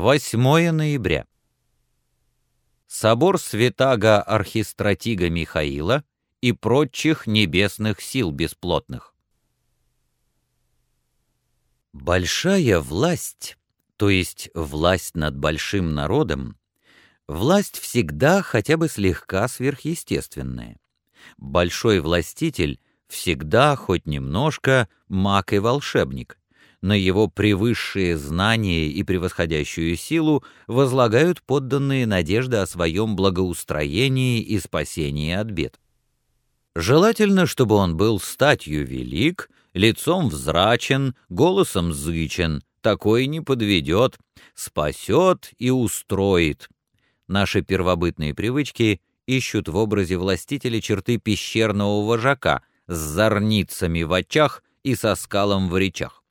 8 ноября. Собор святаго архистратига Михаила и прочих небесных сил бесплотных. Большая власть, то есть власть над большим народом, власть всегда хотя бы слегка сверхъестественная. Большой властитель всегда хоть немножко маг и волшебник на его превысшие знания и превосходящую силу возлагают подданные надежды о своем благоустроении и спасении от бед. Желательно, чтобы он был статью велик, лицом взрачен, голосом зычен, такой не подведет, спасет и устроит. Наши первобытные привычки ищут в образе властителя черты пещерного вожака с зорницами в очах и со скалом в речах.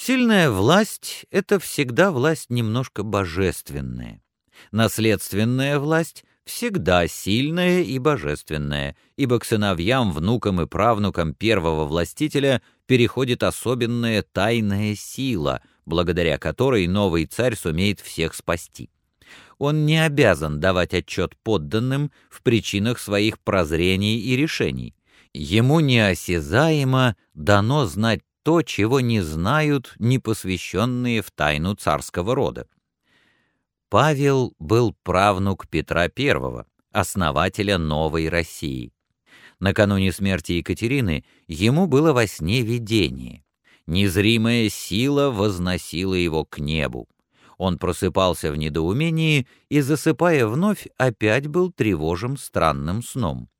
Сильная власть — это всегда власть немножко божественная. Наследственная власть всегда сильная и божественная, ибо к сыновьям, внукам и правнукам первого властителя переходит особенная тайная сила, благодаря которой новый царь сумеет всех спасти. Он не обязан давать отчет подданным в причинах своих прозрений и решений. Ему неосязаемо дано знать то, чего не знают непосвященные в тайну царского рода. Павел был правнук Петра I, основателя новой России. Накануне смерти Екатерины ему было во сне видение. Незримая сила возносила его к небу. Он просыпался в недоумении и, засыпая вновь, опять был тревожим странным сном.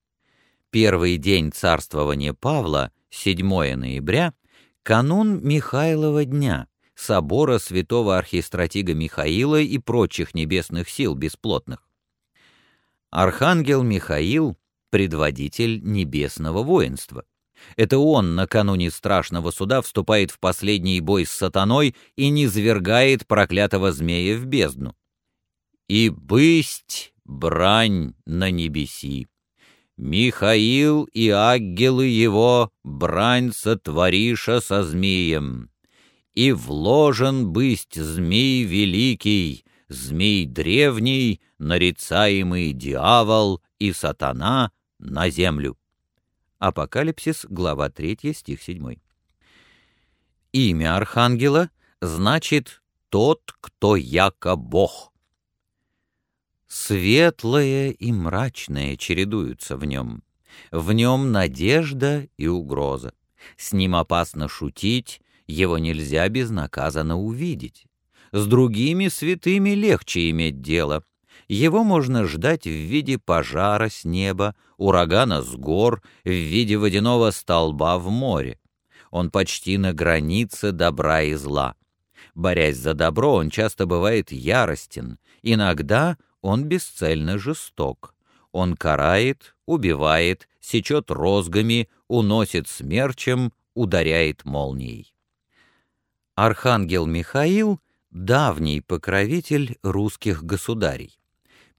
Первый день царствования Павла, 7 ноября, Канун Михайлова дня, собора святого архистратига Михаила и прочих небесных сил бесплотных. Архангел Михаил — предводитель небесного воинства. Это он накануне страшного суда вступает в последний бой с сатаной и низвергает проклятого змея в бездну. «И бысть брань на небеси». Михаил и ангелы его брань сотвориша со змеем. И вложен бысть змей великий, змей древний, нарицаемый дьявол и сатана на землю. Апокалипсис, глава 3, стих 7. Имя архангела значит «тот, кто яко Бог». Светлое и мрачное чередуются в нем. В нем надежда и угроза. С ним опасно шутить, его нельзя безнаказанно увидеть. С другими святыми легче иметь дело. Его можно ждать в виде пожара с неба, урагана с гор, в виде водяного столба в море. Он почти на границе добра и зла. Борясь за добро, он часто бывает яростен, иногда он бесцельно жесток. Он карает, убивает, сечет розгами, уносит смерчем, ударяет молнией. Архангел Михаил — давний покровитель русских государей.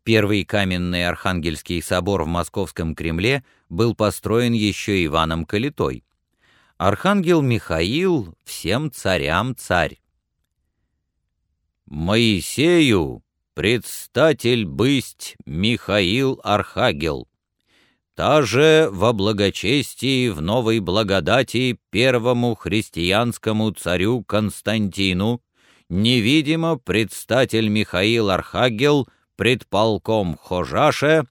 Первый каменный Архангельский собор в Московском Кремле был построен еще Иваном Калитой. Архангел Михаил всем царям царь. «Моисею предстатель бысть Михаил Архагел. Та же во благочестии в новой благодати первому христианскому царю Константину, невидимо предстатель Михаил Архагел пред полком хожаше,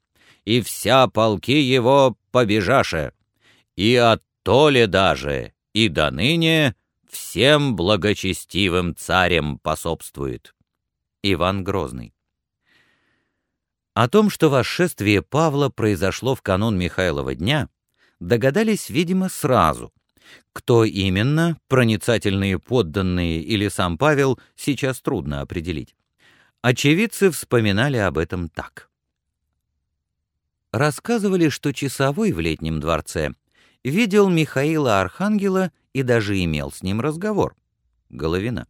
и вся полки его побежаше, и от толе даже, и до ныне всем благочестивым царям пособствует. Иван Грозный о том, что восшествие Павла произошло в канун Михайлова дня, догадались, видимо, сразу. Кто именно, проницательные подданные или сам Павел, сейчас трудно определить. Очевидцы вспоминали об этом так. Рассказывали, что часовой в летнем дворце видел Михаила Архангела и даже имел с ним разговор. Головина.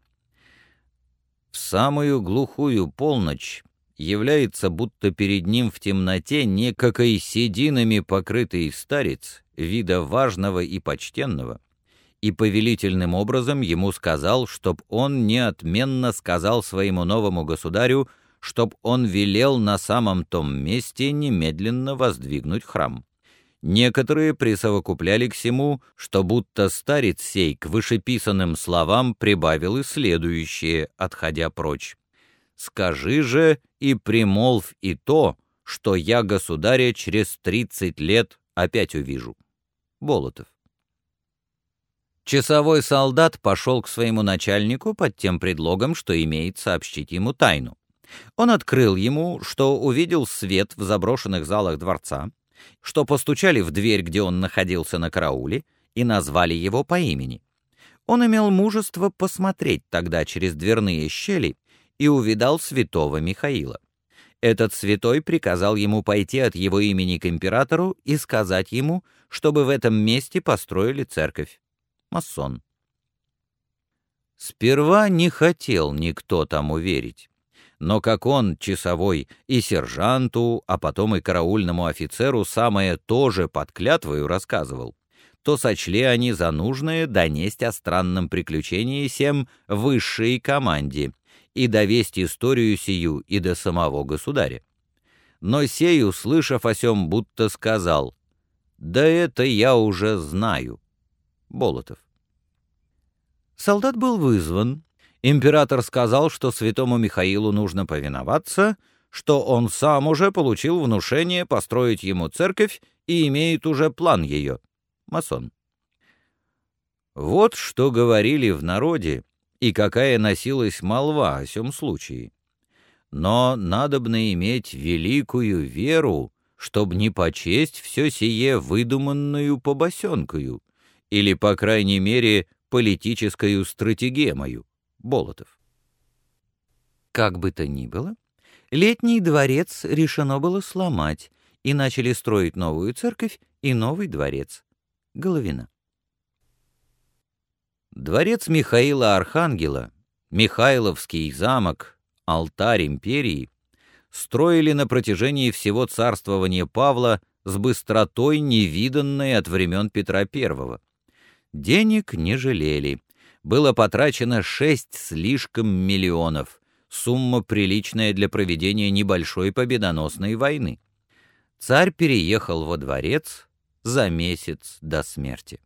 В самую глухую полночь является будто перед ним в темноте некакой сединами покрытый старец, вида важного и почтенного, и повелительным образом ему сказал, чтоб он неотменно сказал своему новому государю, чтоб он велел на самом том месте немедленно воздвигнуть храм. Некоторые присовокупляли к сему, что будто старец сей к вышеписанным словам прибавил и следующее, отходя прочь. «Скажи же и примолвь и то, что я государя через тридцать лет опять увижу». Болотов. Часовой солдат пошел к своему начальнику под тем предлогом, что имеет сообщить ему тайну. Он открыл ему, что увидел свет в заброшенных залах дворца, что постучали в дверь, где он находился на карауле, и назвали его по имени. Он имел мужество посмотреть тогда через дверные щели и увидал святого Михаила. Этот святой приказал ему пойти от его имени к императору и сказать ему, чтобы в этом месте построили церковь. Масон. Сперва не хотел никто тому верить но как он, часовой, и сержанту, а потом и караульному офицеру самое тоже под клятвою рассказывал, то сочли они за нужное донесть о странном приключении всем высшей команде и довесть историю сию и до самого государя. Но сей, услышав о сем, будто сказал, «Да это я уже знаю». Болотов. Солдат был вызван, Император сказал, что святому Михаилу нужно повиноваться, что он сам уже получил внушение построить ему церковь и имеет уже план ее. Масон. Вот что говорили в народе и какая носилась молва о сём случае. Но надобно иметь великую веру, чтоб не почесть все сие выдуманную побосенкою, или, по крайней мере, политическую стратегемою. Болотов. Как бы то ни было, летний дворец решено было сломать, и начали строить новую церковь и новый дворец. Головина. Дворец Михаила Архангела, Михайловский замок, алтарь империи строили на протяжении всего царствования Павла с быстротой, невиданной от времен Петра I. Денег не жалели, было потрачено шесть слишком миллионов, сумма приличная для проведения небольшой победоносной войны. Царь переехал во дворец за месяц до смерти.